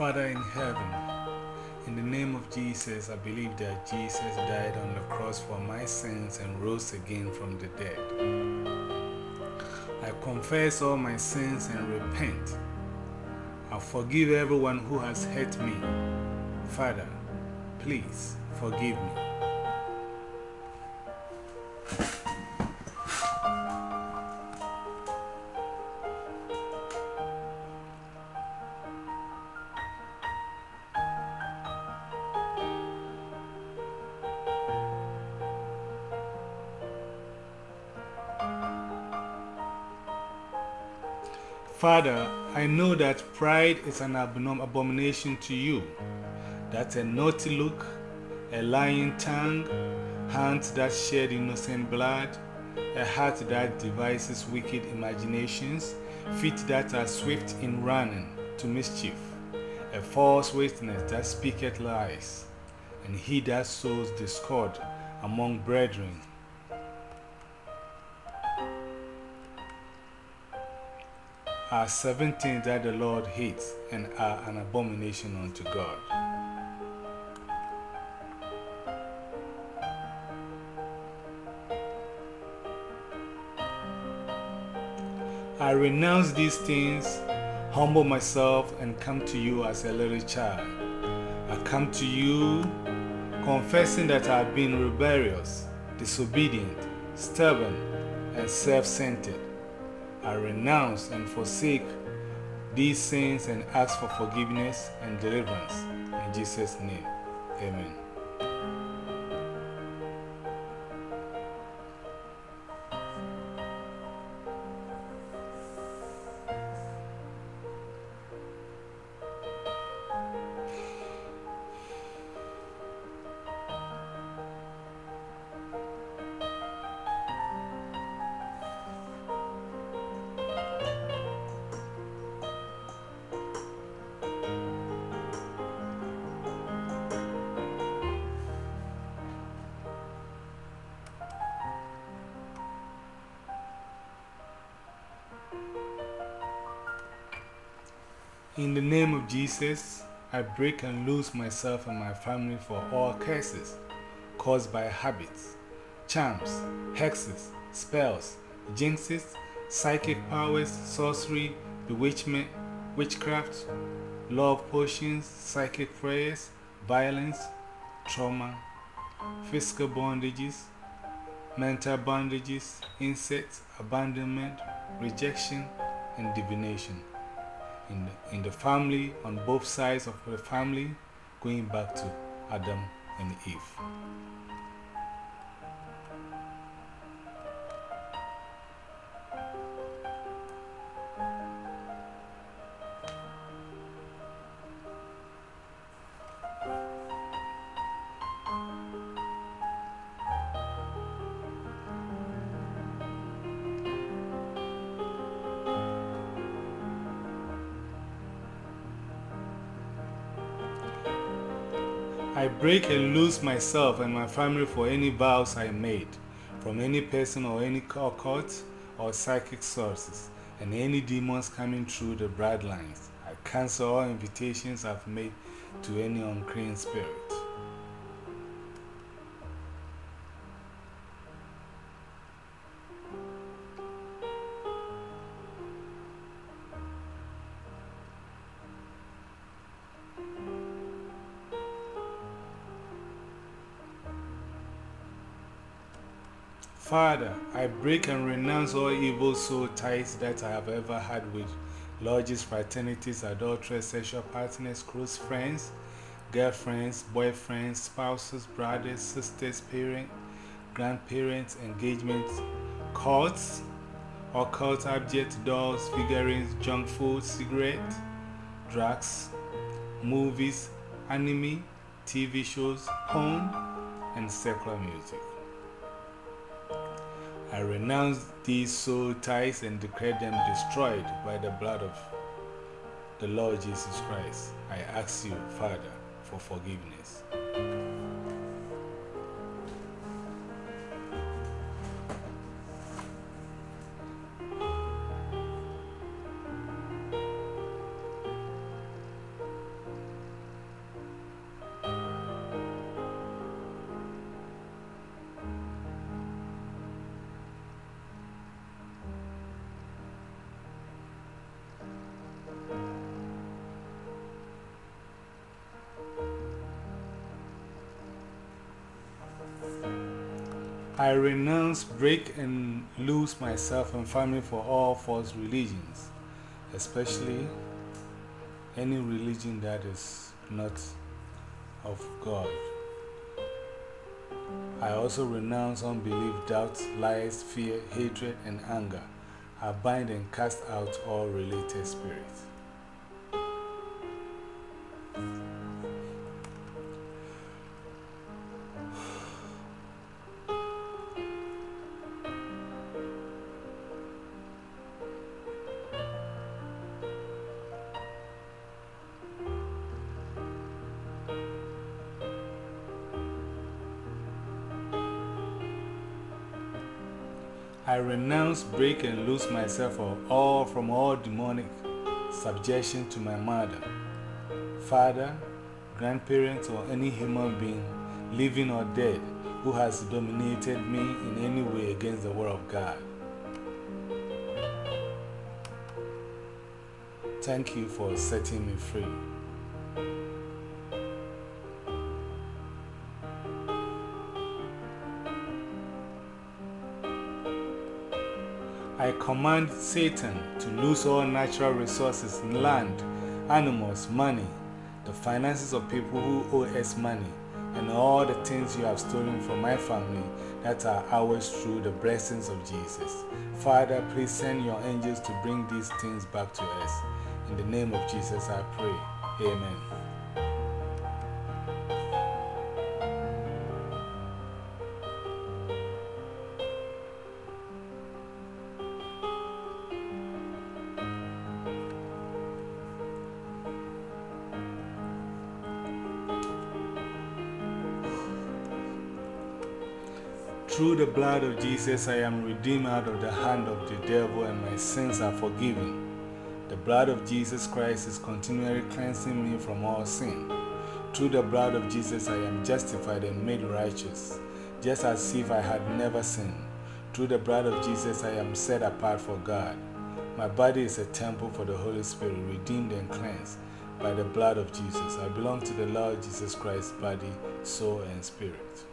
Father in heaven, in the name of Jesus, I believe that Jesus died on the cross for my sins and rose again from the dead. I confess all my sins and repent. I forgive everyone who has hurt me. Father, please forgive me. Father, I know that pride is an abomination to you. That's a naughty look, a lying tongue, hands that shed innocent blood, a heart that devises wicked imaginations, feet that are swift in running to mischief, a false witness that speaketh lies, and he that sows discord among brethren are seven things that the Lord hates and are an abomination unto God. I renounce these things, humble myself, and come to you as a little child. I come to you confessing that I have been rebellious, disobedient, stubborn, and self centered. I renounce and forsake these sins and ask for forgiveness and deliverance. In Jesus' name, amen. In the name of Jesus, I break and loose myself and my family for all curses caused by habits, charms, hexes, spells, jinxes, psychic powers, sorcery, bewitchment, witchcraft, love potions, psychic prayers, violence, trauma, physical bondages, mental bondages, insects, abandonment, rejection, and divination in the, in the family, on both sides of the family, going back to Adam and Eve. I break and loose myself and my family for any vows I made, from any person or any occult or psychic sources, and any demons coming through the bloodlines. I cancel all invitations I've made to any unclean spirit. Father, I break and renounce all evil soul ties that I have ever had with lodges, fraternities, adulterers, sexual partners, close friends, girlfriends, boyfriends, spouses, brothers, sisters, parents, grandparents, engagements, cults, occult objects, dolls, figurines, junk food, cigarettes, drugs, movies, anime, TV shows, porn, and secular music. I renounce these soul ties and declare them destroyed by the blood of the Lord Jesus Christ. I ask you, Father, for forgiveness. I renounce, break, and lose myself and family for all false religions, especially any religion that is not of God. I also renounce unbelief, doubt, lies, fear, hatred, and anger. I bind and cast out all related spirits. I renounce, break, and lose myself all from all demonic subjection to my mother, father, grandparents, or any human being, living or dead, who has dominated me in any way against the Word of God. Thank you for setting me free. I command Satan to lose all natural resources in land, animals, money, the finances of people who owe us money, and all the things you have stolen from my family that are ours through the blessings of Jesus. Father, please send your angels to bring these things back to us. In the name of Jesus, I pray. Amen. Through the blood of Jesus, I am redeemed out of the hand of the devil, and my sins are forgiven. The blood of Jesus Christ is continually cleansing me from all sin. Through the blood of Jesus, I am justified and made righteous, just as if I had never sinned. Through the blood of Jesus, I am set apart for God. My body is a temple for the Holy Spirit, redeemed and cleansed by the blood of Jesus. I belong to the Lord Jesus Christ, body, soul, and spirit.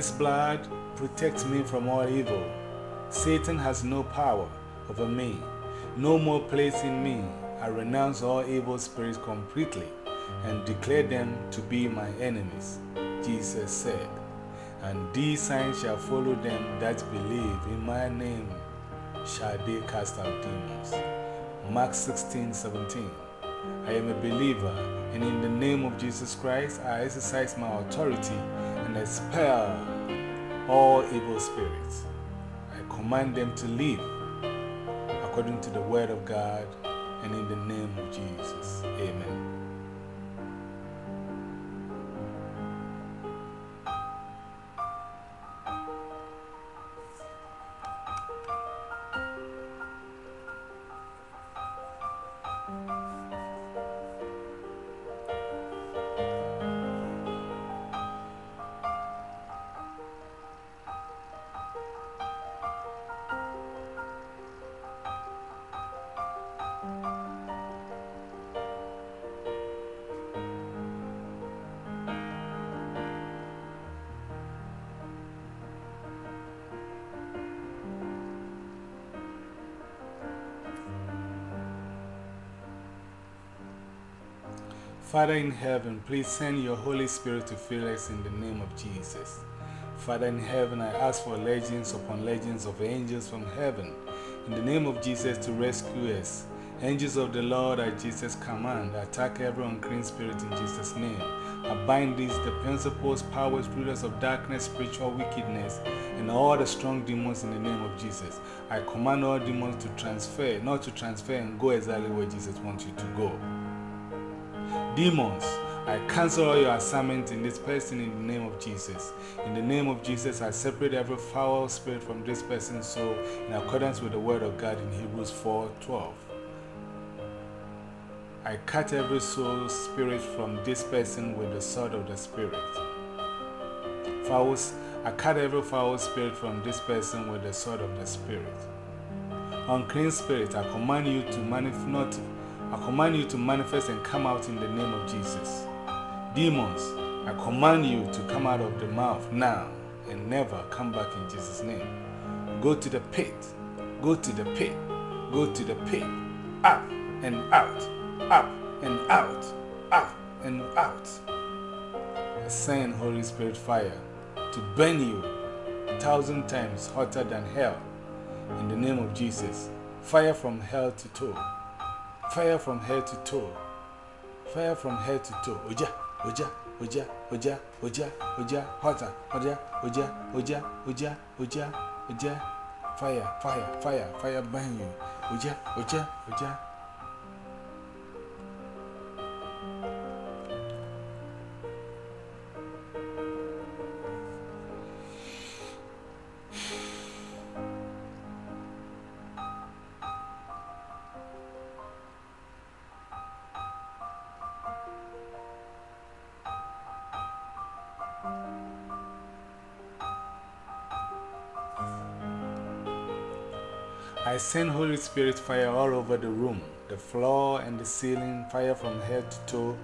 His blood protects me from all evil. Satan has no power over me, no more place in me. I renounce all evil spirits completely and declare them to be my enemies. Jesus said, And these signs shall follow them that believe in my name shall they cast out demons. Mark 16, 17. I am a believer, and in the name of Jesus Christ, I exercise my authority and I expel all evil spirits. I command them to leave according to the word of God and in the name of Jesus. Amen. Father in heaven, please send your Holy Spirit to fill us in the name of Jesus. Father in heaven, I ask for legends upon legends of angels from heaven in the name of Jesus to rescue us. Angels of the Lord at Jesus' command, attack every unclean spirit in Jesus' name. I bind these, the principles, powers, rulers of darkness, spiritual wickedness, and all the strong demons in the name of Jesus. I command all demons to transfer, not to transfer and go exactly where Jesus wants you to go. Demons, I cancel all your assignments in this person in the name of Jesus. In the name of Jesus, I separate every foul spirit from this person's soul in accordance with the word of God in Hebrews 4:12. I cut every soul spirit from this person with the sword of the Spirit. Foul I cut every foul spirit from this person with the sword of the Spirit. Unclean spirit, I command you to manifest, I command you to manifest and come out in the name of Jesus. Demons, I command you to come out of the mouth now and never come back in Jesus' name. Go to the pit, go to the pit, go to the pit, up and out, up and out, up and out. Send Holy Spirit fire to burn you a thousand times hotter than hell. In the name of Jesus, fire from hell to toe, fire from head to toe, fire from head to toe. Oja, oja, oja, oja, oja, oja, hotter, oja, oja, oja, oja, oja, oja, fire, fire, fire, fire burn you. Oja, oja, oja. I send Holy Spirit fire all over the room, the floor and the ceiling, fire from head to toe,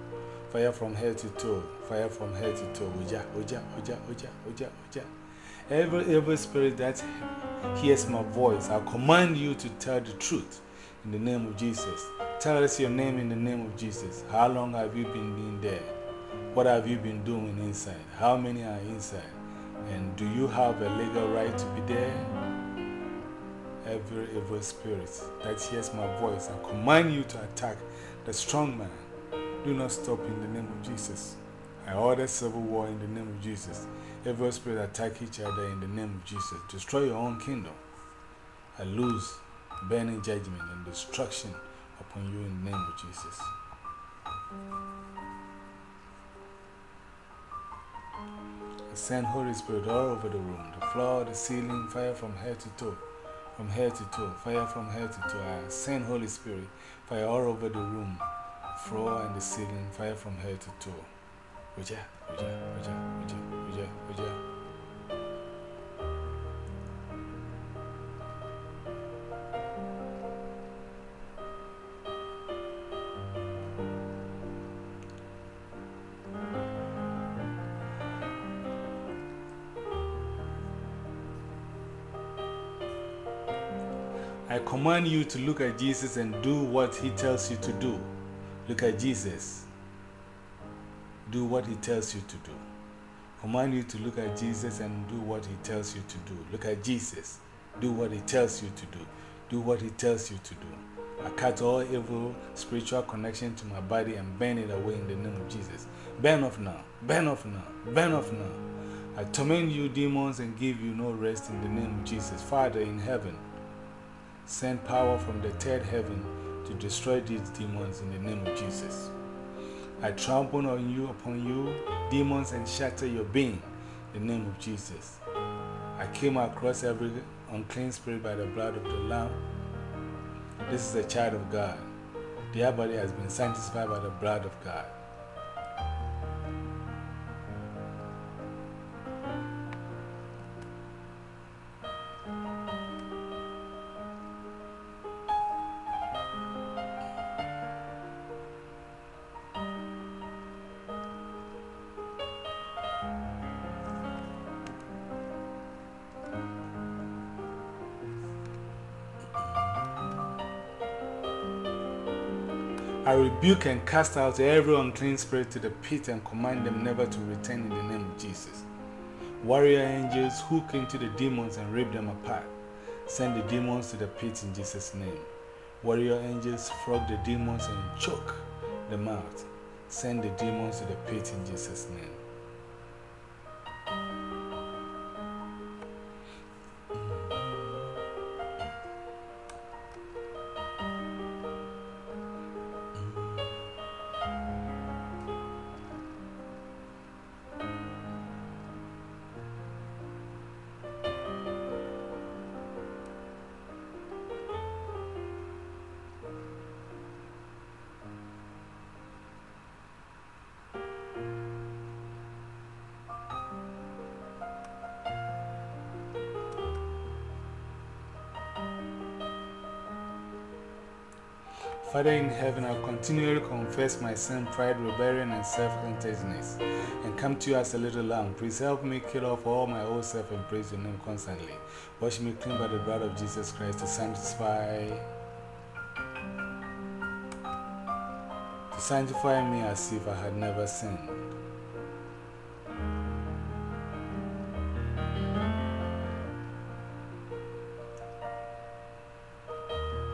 fire from head to toe, fire from head to toe. Oja, oja, oja, oja, oja, oja. Every evil spirit that hears my voice, I command you to tell the truth in the name of Jesus. Tell us your name in the name of Jesus. How long have you been being there? What have you been doing inside? How many are inside? And do you have a legal right to be there? Every evil spirit that hears my voice, I command you to attack the strong man. Do not stop in the name of Jesus. I order civil war in the name of Jesus. Every spirit attack each other in the name of Jesus. Destroy your own kingdom. I lose burning judgment and destruction upon you in the name of Jesus. I send Holy Spirit all over the room, the floor, the ceiling, fire from head to toe from head to toe, fire from head to toe. I send Holy Spirit, fire all over the room, floor and the ceiling, fire from head to toe. Uja, uja, uja, uja, uja, uja. I command you to look at Jesus and do what he tells you to do. Look at Jesus. Do what he tells you to do. Command you to look at Jesus and do what he tells you to do. Look at Jesus. Do what he tells you to do. Do what he tells you to do. I cut all evil spiritual connection to my body and burn it away in the name of Jesus. Burn off now. Burn off now. Burn off now. I torment you, demons, and give you no rest in the name of Jesus. Father in heaven, send power from the third heaven to destroy these demons in the name of Jesus. I trample on you, upon you, demons, and shatter your being in the name of Jesus. I came across every unclean spirit by the blood of the Lamb. This is a child of God. Their body has been sanctified by the blood of God. I rebuke and cast out every unclean spirit to the pit and command them never to return in the name of Jesus. Warrior angels hook into the demons and rip them apart. Send the demons to the pit in Jesus' name. Warrior angels frog the demons and choke them out. Send the demons to the pit in Jesus' name. Father in heaven, I continually confess my sin, pride, rebellion, and self centeredness, and come to you as a little lamb. Please help me kill off all my old self and praise your name constantly. Wash me clean by the blood of Jesus Christ to sanctify. To sanctify me as if I had never sinned.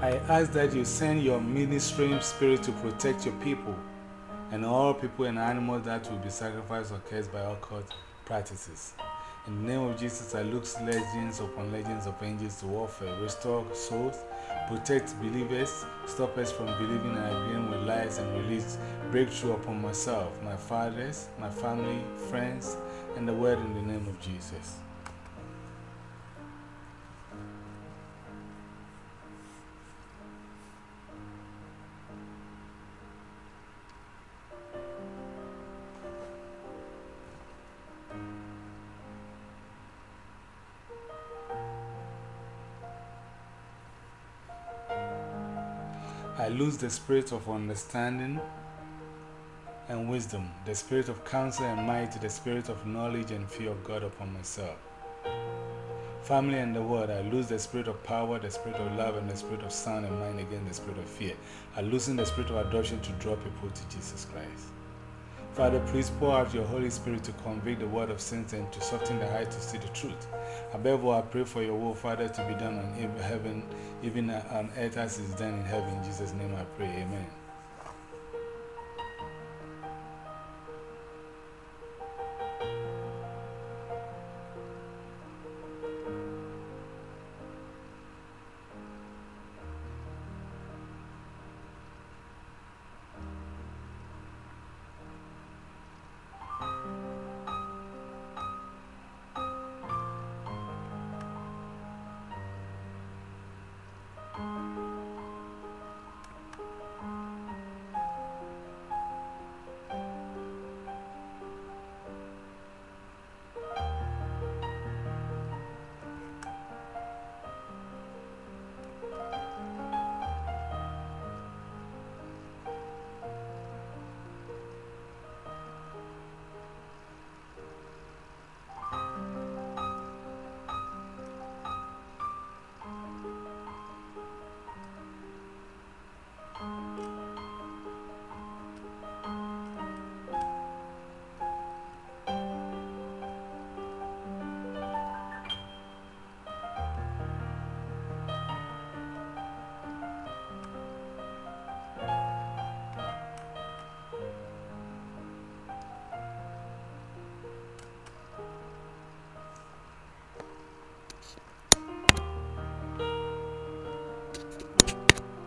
I ask that you send your ministering spirit to protect your people and all people and animals that will be sacrificed or cursed by occult practices. In the name of Jesus, I look legends upon legends of angels to warfare, restore souls, protect believers, stop us from believing and agreeing with lies, and release breakthrough upon myself, my fathers, my family, friends, and the world in the name of Jesus. Lose the spirit of understanding and wisdom, the spirit of counsel and might, the spirit of knowledge and fear of God upon myself. Family and the world, I lose the spirit of power, the spirit of love, and the spirit of sound and mind against the spirit of fear. I loosen the spirit of adoption to draw people to Jesus Christ. Father, please pour out your Holy Spirit to convict the word of sins and to soften the heart to see the truth. Above all, I pray for your will, Father, to be done on heaven, even on earth as it is done in heaven. In Jesus' name I pray. Amen.